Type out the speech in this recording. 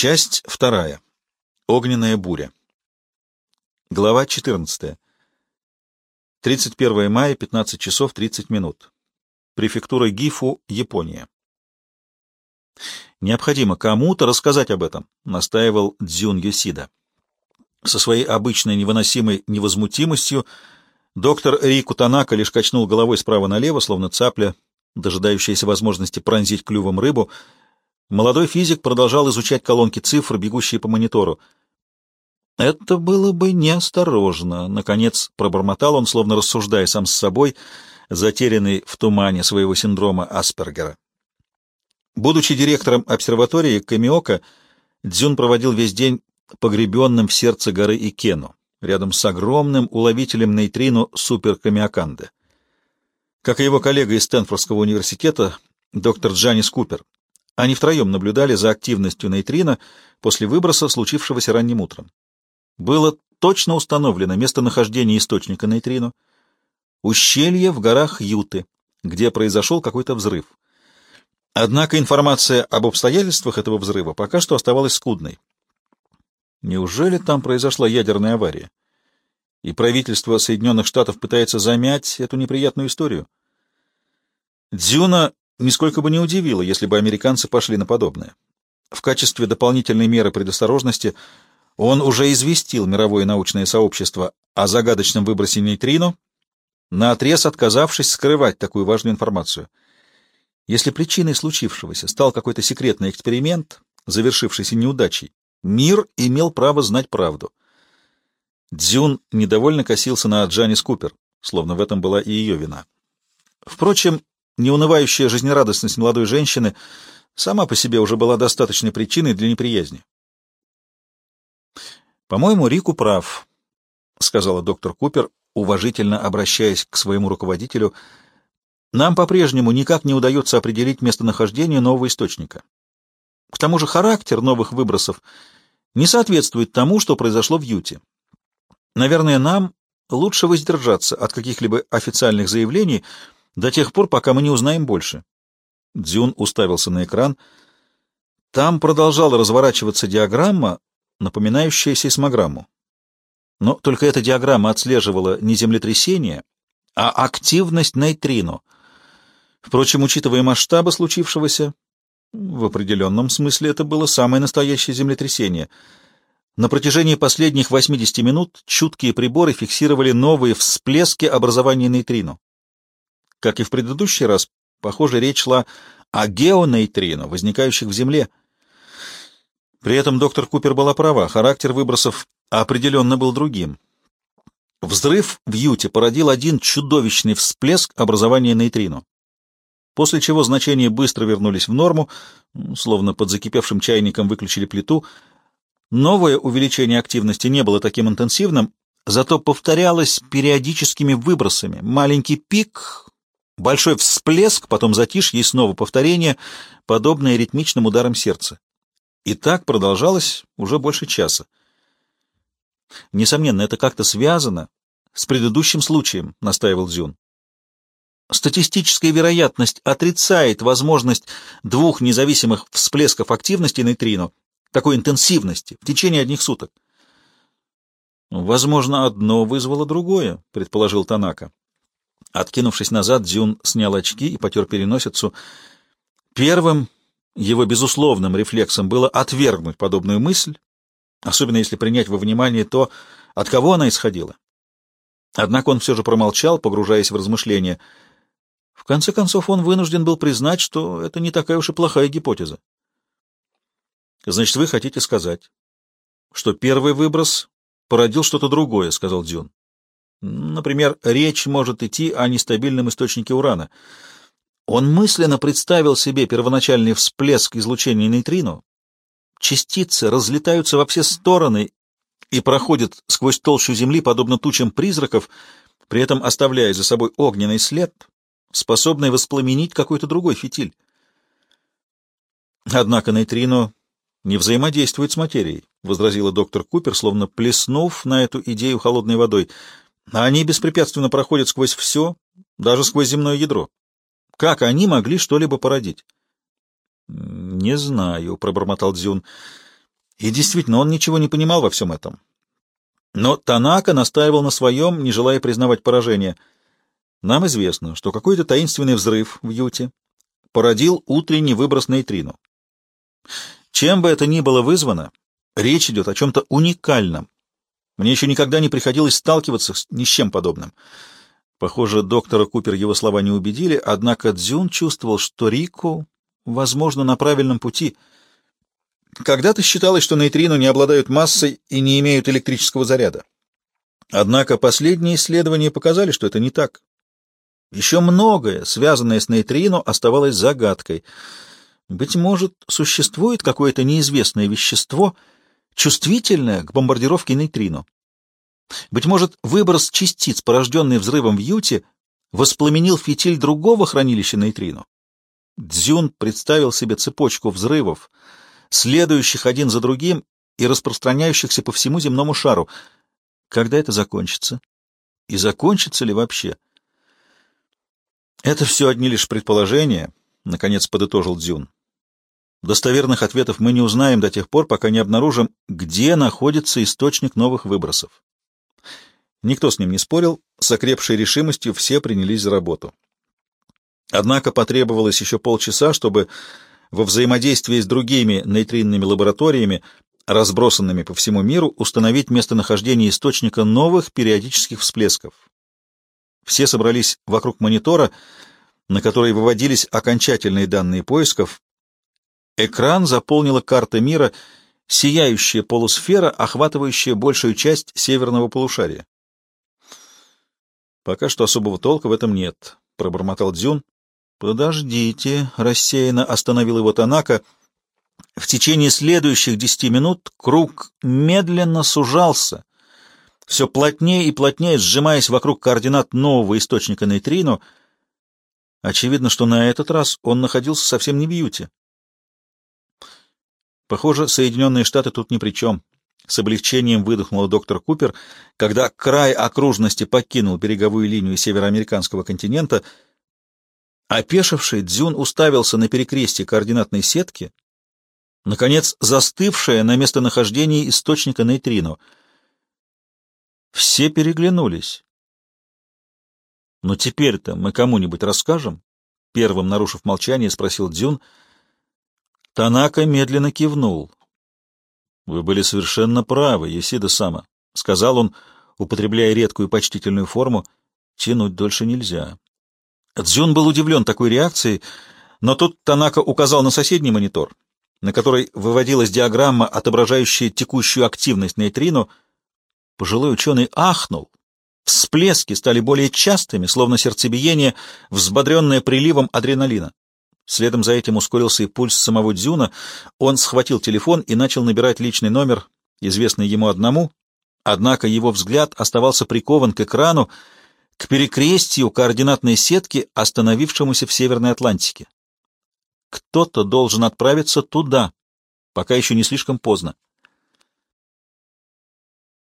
Часть вторая. Огненная буря. Глава 14. 31 мая, 15 часов 30 минут. Префектура Гифу, Япония. Необходимо кому-то рассказать об этом, настаивал Дзюн Йосида. Со своей обычной невыносимой невозмутимостью доктор Рику Танака лишь качнул головой справа налево, словно цапля, дожидающаяся возможности пронзить клювом рыбу. Молодой физик продолжал изучать колонки цифр, бегущие по монитору. «Это было бы неосторожно», — наконец пробормотал он, словно рассуждая сам с собой, затерянный в тумане своего синдрома Аспергера. Будучи директором обсерватории Камиока, Дзюн проводил весь день погребенным в сердце горы Икену, рядом с огромным уловителем нейтрино суперкамиоканды. Как и его коллега из Стэнфордского университета, доктор Джанис Купер, они втроем наблюдали за активностью нейтрино после выброса, случившегося ранним утром. Было точно установлено местонахождение источника нейтрино — ущелье в горах Юты, где произошел какой-то взрыв. Однако информация об обстоятельствах этого взрыва пока что оставалась скудной. Неужели там произошла ядерная авария? И правительство Соединенных Штатов пытается замять эту неприятную историю? Дзюна нисколько бы не удивило, если бы американцы пошли на подобное. В качестве дополнительной меры предосторожности он уже известил мировое научное сообщество о загадочном выбросе нейтрино, наотрез отказавшись скрывать такую важную информацию — если причиной случившегося стал какой-то секретный эксперимент, завершившийся неудачей, мир имел право знать правду. Дзюн недовольно косился на Джанис Купер, словно в этом была и ее вина. Впрочем, неунывающая жизнерадостность молодой женщины сама по себе уже была достаточной причиной для неприязни. «По-моему, Рику прав», — сказала доктор Купер, уважительно обращаясь к своему руководителю — нам по-прежнему никак не удается определить местонахождение нового источника. К тому же характер новых выбросов не соответствует тому, что произошло в Юте. Наверное, нам лучше воздержаться от каких-либо официальных заявлений до тех пор, пока мы не узнаем больше. Дзюн уставился на экран. Там продолжала разворачиваться диаграмма, напоминающая сейсмограмму. Но только эта диаграмма отслеживала не землетрясение, а активность нейтрино — Впрочем, учитывая масштабы случившегося, в определенном смысле это было самое настоящее землетрясение. На протяжении последних 80 минут чуткие приборы фиксировали новые всплески образования нейтрино. Как и в предыдущий раз, похоже, речь шла о геонейтрино, возникающих в Земле. При этом доктор Купер была права, характер выбросов определенно был другим. Взрыв в Юте породил один чудовищный всплеск образования нейтрино после чего значения быстро вернулись в норму, словно под закипевшим чайником выключили плиту. Новое увеличение активности не было таким интенсивным, зато повторялось периодическими выбросами. Маленький пик, большой всплеск, потом затишье и снова повторение, подобное ритмичным ударам сердца. И так продолжалось уже больше часа. Несомненно, это как-то связано с предыдущим случаем, настаивал Дзюн. Статистическая вероятность отрицает возможность двух независимых всплесков активности нейтрино такой интенсивности в течение одних суток. «Возможно, одно вызвало другое», — предположил Танака. Откинувшись назад, Дзюн снял очки и потер переносицу. Первым его безусловным рефлексом было отвергнуть подобную мысль, особенно если принять во внимание то, от кого она исходила. Однако он все же промолчал, погружаясь в размышления — в конце концов, он вынужден был признать, что это не такая уж и плохая гипотеза. «Значит, вы хотите сказать, что первый выброс породил что-то другое», — сказал Дзюн. «Например, речь может идти о нестабильном источнике урана. Он мысленно представил себе первоначальный всплеск излучения нейтрино. Частицы разлетаются во все стороны и проходят сквозь толщу Земли, подобно тучам призраков, при этом оставляя за собой огненный след, способной воспламенить какой-то другой фитиль. Однако нейтрино не взаимодействует с материей, — возразила доктор Купер, словно плеснув на эту идею холодной водой. Они беспрепятственно проходят сквозь все, даже сквозь земное ядро. Как они могли что-либо породить? — Не знаю, — пробормотал Дзюн. И действительно, он ничего не понимал во всем этом. Но Танака настаивал на своем, не желая признавать поражение. Нам известно, что какой-то таинственный взрыв в Юте породил утренний выброс нейтрино. Чем бы это ни было вызвано, речь идет о чем-то уникальном. Мне еще никогда не приходилось сталкиваться с ни с чем подобным. Похоже, доктора Купер его слова не убедили, однако Дзюн чувствовал, что Рико, возможно, на правильном пути. Когда-то считалось, что нейтрино не обладают массой и не имеют электрического заряда. Однако последние исследования показали, что это не так. Еще многое, связанное с нейтрино, оставалось загадкой. Быть может, существует какое-то неизвестное вещество, чувствительное к бомбардировке нейтрино. Быть может, выброс частиц, порожденный взрывом в Юте, воспламенил фитиль другого хранилища нейтрино. Дзюн представил себе цепочку взрывов, следующих один за другим и распространяющихся по всему земному шару. Когда это закончится? И закончится ли вообще? Это все одни лишь предположения, — наконец подытожил Дзюн. Достоверных ответов мы не узнаем до тех пор, пока не обнаружим, где находится источник новых выбросов. Никто с ним не спорил, с окрепшей решимостью все принялись за работу. Однако потребовалось еще полчаса, чтобы во взаимодействии с другими нейтринными лабораториями, разбросанными по всему миру, установить местонахождение источника новых периодических всплесков. Все собрались вокруг монитора, на который выводились окончательные данные поисков. Экран заполнила карта мира, сияющая полусфера, охватывающая большую часть северного полушария. Пока что особого толка в этом нет, — пробормотал Дзюн. — Подождите, — рассеянно остановил его Танака. В течение следующих десяти минут круг медленно сужался, все плотнее и плотнее сжимаясь вокруг координат нового источника нейтрино. Очевидно, что на этот раз он находился совсем не в Юте. Похоже, Соединенные Штаты тут ни при чем. С облегчением выдохнула доктор Купер, когда край окружности покинул береговую линию североамериканского континента. Опешивший Дзюн уставился на перекрестие координатной сетки, наконец застывшее на местонахождении источника нейтрино. Все переглянулись. «Но теперь-то мы кому-нибудь расскажем?» Первым, нарушив молчание, спросил Дзюн. Танака медленно кивнул. «Вы были совершенно правы, Есида Сама», — сказал он, употребляя редкую почтительную форму. «Тянуть дольше нельзя». Дзюн был удивлен такой реакцией, но тут Танака указал на соседний монитор, на который выводилась диаграмма, отображающая текущую активность нейтрино. Пожилой ученый ахнул. Всплески стали более частыми, словно сердцебиение, взбодренное приливом адреналина. Следом за этим ускорился и пульс самого Дзюна. Он схватил телефон и начал набирать личный номер, известный ему одному, однако его взгляд оставался прикован к экрану, к перекрестию координатной сетки, остановившемуся в Северной Атлантике. Кто-то должен отправиться туда, пока еще не слишком поздно.